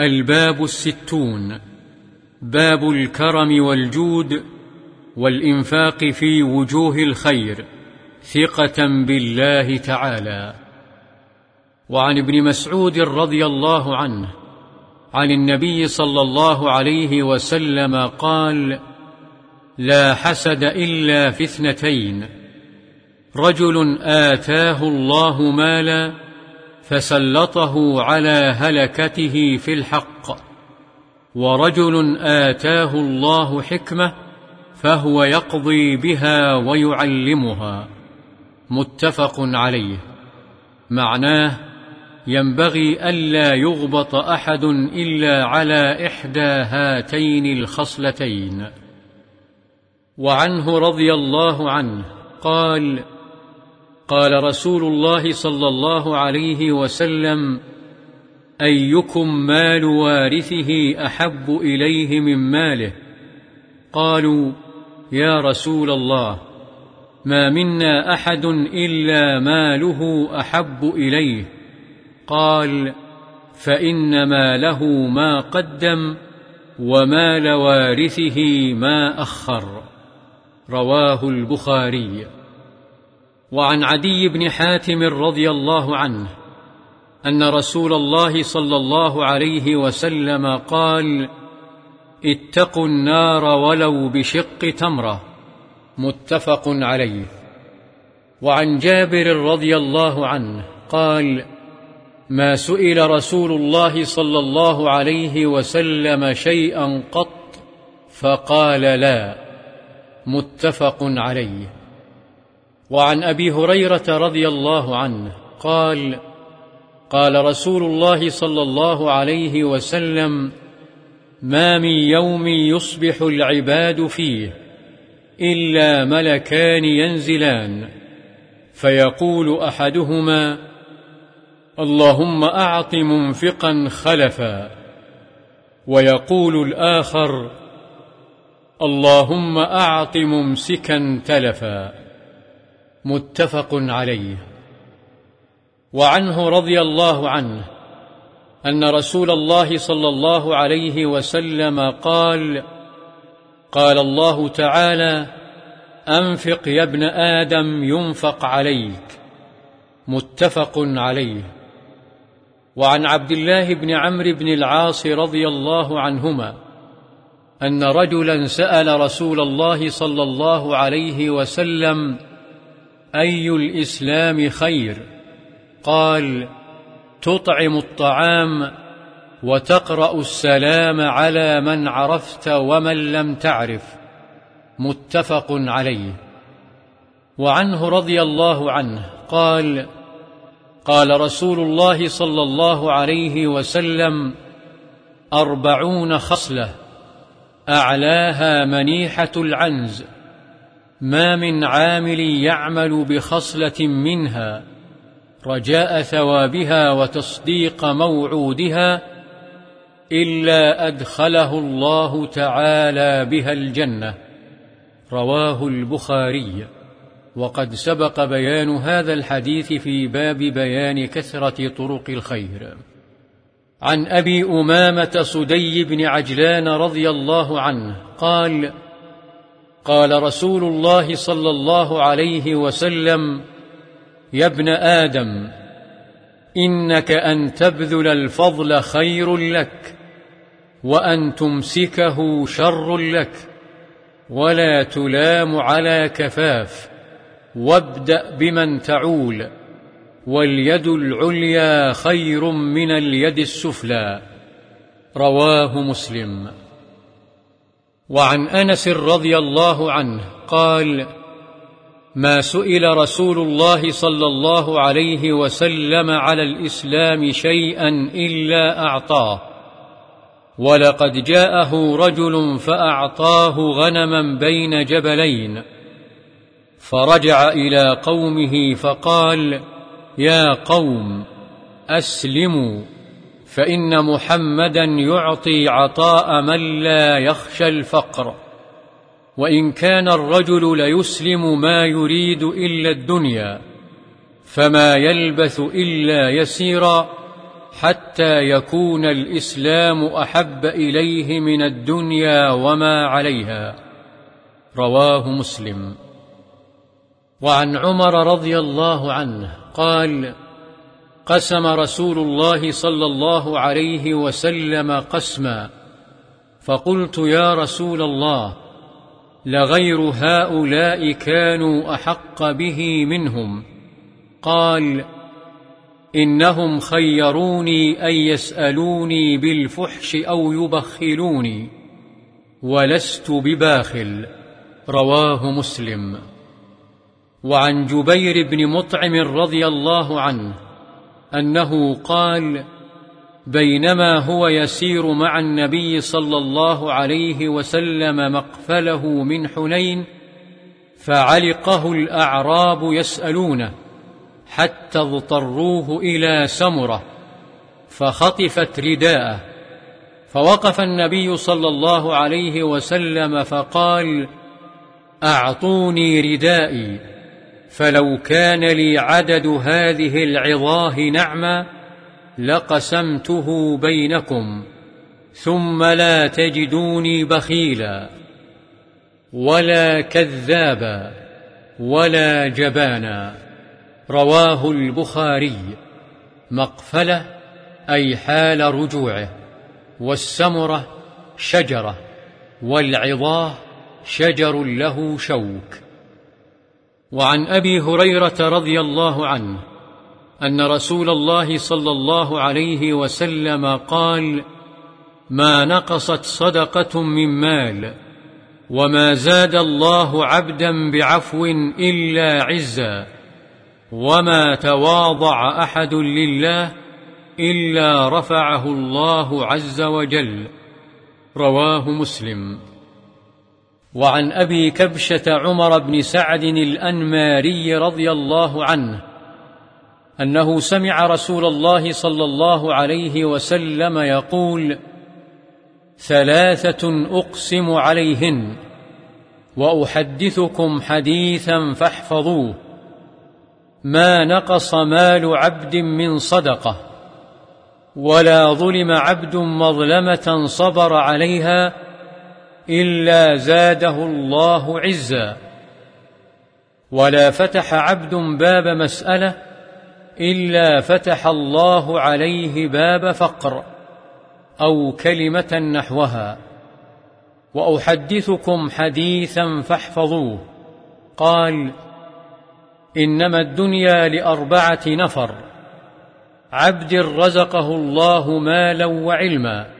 الباب الستون باب الكرم والجود والإنفاق في وجوه الخير ثقة بالله تعالى. وعن ابن مسعود رضي الله عنه عن النبي صلى الله عليه وسلم قال لا حسد إلا في اثنتين رجل آتاه الله مالا فسلطه على هلكته في الحق. ورجل آتاه الله حكمة فهو يقضي بها ويعلمها. متفق عليه. معناه ينبغي ألا يغبط أحد إلا على إحدى هاتين الخصلتين. وعنه رضي الله عنه قال قال رسول الله صلى الله عليه وسلم أيكم مال وارثه أحب إليه من ماله؟ قالوا يا رسول الله ما منا أحد إلا ماله أحب إليه. قال فإن ماله ما قدم ومال وارثه ما أخر. رواه البخاري. وعن عدي بن حاتم رضي الله عنه أن رسول الله صلى الله عليه وسلم قال اتقوا النار ولو بشق تمرة. متفق عليه. وعن جابر رضي الله عنه قال ما سئل رسول الله صلى الله عليه وسلم شيئا قط فقال لا. متفق عليه. وعن أبي هريرة رضي الله عنه قال قال رسول الله صلى الله عليه وسلم ما من يوم يصبح العباد فيه إلا ملكان ينزلان فيقول أحدهما اللهم أعط منفقا خلفا ويقول الآخر اللهم أعط ممسكا تلفا متفق عليه. وعنه رضي الله عنه أن رسول الله صلى الله عليه وسلم قال قال الله تعالى أنفق يا ابن آدم ينفق عليك. متفق عليه. وعن عبد الله بن عمرو بن العاص رضي الله عنهما أن رجلا سأل رسول الله صلى الله عليه وسلم أي الإسلام خير؟ قال تطعم الطعام وتقرأ السلام على من عرفت ومن لم تعرف. متفق عليه. وعنه رضي الله عنه قال قال رسول الله صلى الله عليه وسلم أربعون خصلة أعلاها منيحة العنز. ما من عامل يعمل بخصلة منها رجاء ثوابها وتصديق موعودها إلا أدخله الله تعالى بها الجنة. رواه البخاري. وقد سبق بيان هذا الحديث في باب بيان كثرة طرق الخير. عن أبي أمامة صدي بن عجلان رضي الله عنه قال قال رسول الله صلى الله عليه وسلم يا ابن آدم إنك أن تبذل الفضل خير لك وأن تمسكه شر لك ولا تلام على كفاف وابدأ بمن تعول واليد العليا خير من اليد السفلى. رواه مسلم. وعن أنس رضي الله عنه قال ما سئل رسول الله صلى الله عليه وسلم على الإسلام شيئا إلا أعطاه ولقد جاءه رجل فأعطاه غنما بين جبلين فرجع إلى قومه فقال يا قوم أسلموا. فإن محمدا يعطي عطاء من لا يخشى الفقر وإن كان الرجل ليسلم ما يريد إلا الدنيا فما يلبث إلا يسيرا حتى يكون الإسلام أحب إليه من الدنيا وما عليها. رواه مسلم. وعن عمر رضي الله عنه قال قسم رسول الله صلى الله عليه وسلم قسما. فقلت يا رسول الله لغير هؤلاء كانوا أحق به منهم. قال إنهم خيروني أن يسألوني بالفحش أو يبخلوني ولست بباخل. رواه مسلم. وعن جبير بن مطعم رضي الله عنه أنه قال بينما هو يسير مع النبي صلى الله عليه وسلم مقفله من حنين فعلقه الأعراب يسألونه حتى اضطروه إلى سمرة فخطفت رداءه. فوقف النبي صلى الله عليه وسلم فقال أعطوني ردائي. فلو كان لي عدد هذه العظاه نعما لقسمته بينكم ثم لا تجدوني بخيلا ولا كذابا ولا جبانا. رواه البخاري. مقفلة أي حال رجوعه. والسمرة شجرة. والعظاه شجر له شوك. وعن أبي هريرة رضي الله عنه أن رسول الله صلى الله عليه وسلم قال ما نقصت صدقة من مال وما زاد الله عبدا بعفو إلا عزا وما تواضع أحد لله إلا رفعه الله عز وجل. رواه مسلم. وعن أبي كبشة عمر بن سعد الأنماري رضي الله عنه أنه سمع رسول الله صلى الله عليه وسلم يقول ثلاثة أقسم عليهن وأحدثكم حديثا فاحفظوه. ما نقص مال عبد من صدقة ولا ظلم عبد مظلمة صبر عليها إلا زاده الله عزا. ولا فتح عبد باب مسألة إلا فتح الله عليه باب فقر أو كلمة نحوها. وأحدثكم حديثا فاحفظوه. قال إنما الدنيا لأربعة نفر. عبد رزقه الله مالا وعلما.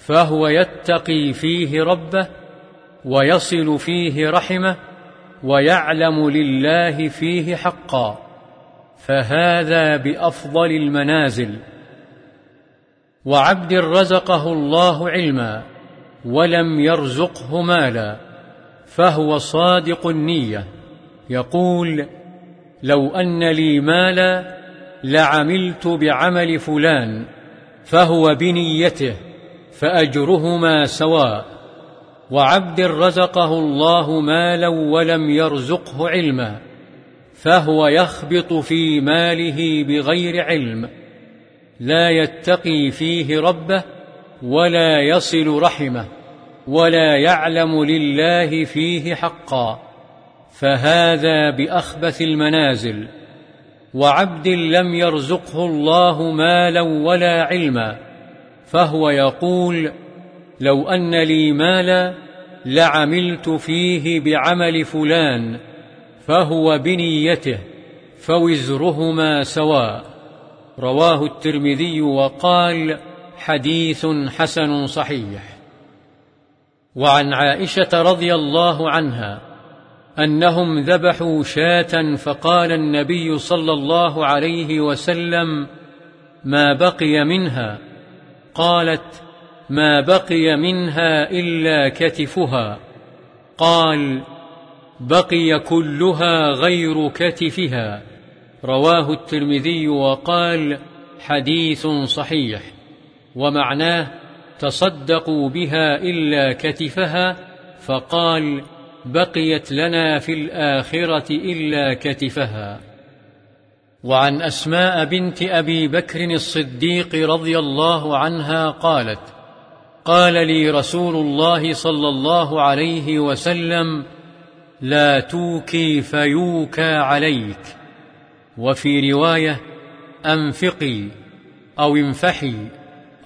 فهو يتقي فيه ربه ويصل فيه رحمه ويعلم لله فيه حقا فهذا بأفضل المنازل. وعبد رزقه الله علما ولم يرزقه مالا فهو صادق النية. يقول لو أن لي مالا لعملت بعمل فلان فهو بنيته. فأجرهما سواء وعبد رزقه الله مالا ولم يرزقه علما فهو يخبط في ماله بغير علم. لا يتقي فيه ربه ولا يصل رحمه ولا يعلم لله فيه حقا. فهذا بأخبث المنازل. وعبد لم يرزقه الله مالا ولا علما فهو يقول لو أن لي مالا لعملت فيه بعمل فلان فهو بنيته فوزرهما سواء. رواه الترمذي وقال حديث حسن صحيح. وعن عائشة رضي الله عنها أنهم ذبحوا شاة فقال النبي صلى الله عليه وسلم ما بقي منها قالت ما بقي منها إلا كتفها. قال بقي كلها غير كتفها. رواه الترمذي وقال حديث صحيح. ومعناه تصدقوا بها إلا كتفها. فقال بقيت لنا في الآخرة إلا كتفها. وعن أسماء بنت أبي بكر الصديق رضي الله عنها قالت قال لي رسول الله صلى الله عليه وسلم لا توكي فيوكى عليك. وفي رواية أنفقي أو انفحي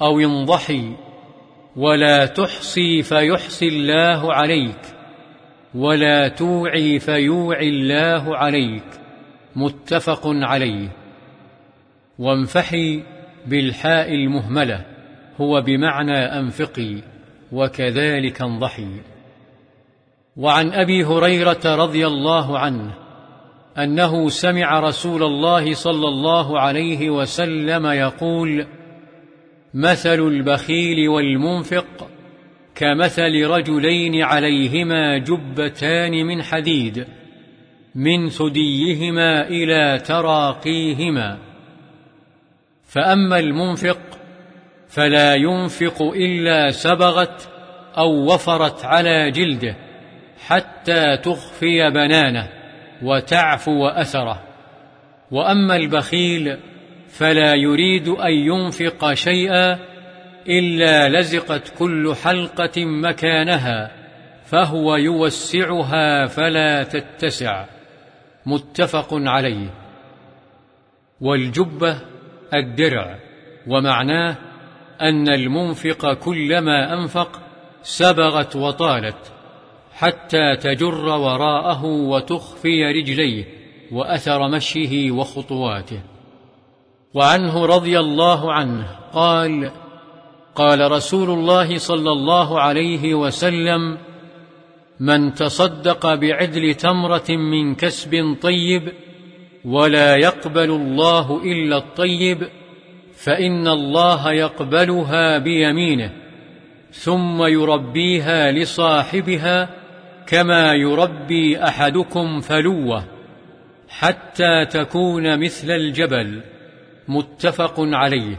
أو انضحي ولا تحصي فيحصي الله عليك ولا توعي فيوعي الله عليك. متفق عليه. وانفحي بالحاء المهملة هو بمعنى أنفقي وكذلك انضحي. وعن أبي هريرة رضي الله عنه أنه سمع رسول الله صلى الله عليه وسلم يقول مثل البخيل والمنفق كمثل رجلين عليهما جبتان من حديد من ثديهما إلى تراقيهما. فأما المنفق فلا ينفق إلا سبغت أو وفرت على جلده حتى تخفي بنانه وتعفو أثره. وأما البخيل فلا يريد أن ينفق شيئا إلا لزقت كل حلقة مكانها فهو يوسعها فلا تتسع. متفق عليه. والجبة الدرع ومعناه أن المنفق كلما أنفق سبغت وطالت حتى تجر وراءه وتخفي رجليه وأثر مشيه وخطواته. وعنه رضي الله عنه قال قال رسول الله صلى الله عليه وسلم من تصدق بعدل تمرة من كسب طيب ولا يقبل الله إلا الطيب فإن الله يقبلها بيمينه ثم يربيها لصاحبها كما يربي أحدكم فلوه حتى تكون مثل الجبل متفق عليه.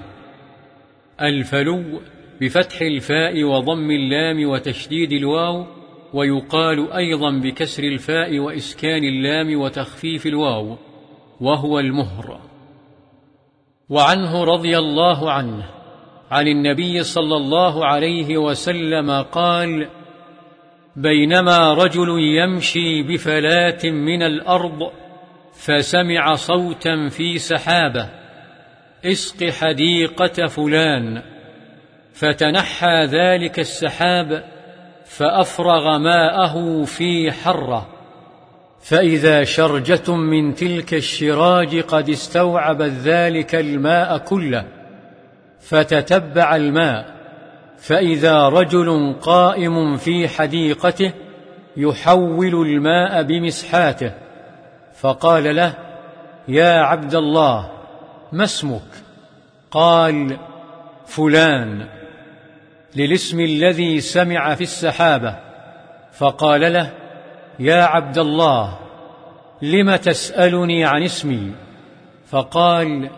الفلو بفتح الفاء وضم اللام وتشديد الواو ويقال أيضا بكسر الفاء وإسكان اللام وتخفيف الواو وهو المهر. وعنه رضي الله عنه عن النبي صلى الله عليه وسلم قال بينما رجل يمشي بفلاة من الأرض فسمع صوتا في سحابة اسق حديقة فلان فتنحى ذلك السحاب فأفرغ ماءه في حرة. فإذا شرجة من تلك الشراج قد استوعبت ذلك الماء كله فتتبع الماء. فإذا رجل قائم في حديقته يحول الماء بمسحاته فقال له يا عبد الله ما اسمك؟ قال فلان. للاسم الذي سمع في السحابة فقال له يا عبد الله لم تسألني عن اسمي؟ فقال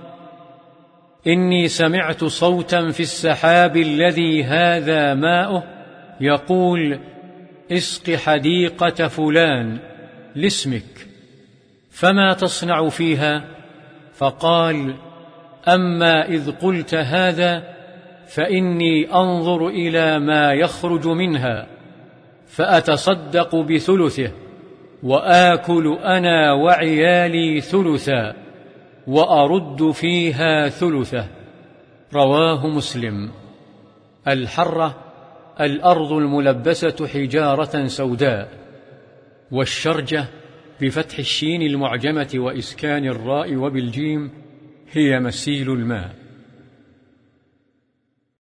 إني سمعت صوتا في السحاب الذي هذا ماؤه يقول اسق حديقة فلان لاسمك فما تصنع فيها؟ فقال أما إذ قلت هذا فإني أنظر إلى ما يخرج منها فأتصدق بثلثه وآكل أنا وعيالي ثلثا وأرد فيها ثلثه. رواه مسلم. الحرة الأرض الملبسة حجارة سوداء والشرجة بفتح الشين المعجمة وإسكان الراء وبالجيم هي مسيل الماء.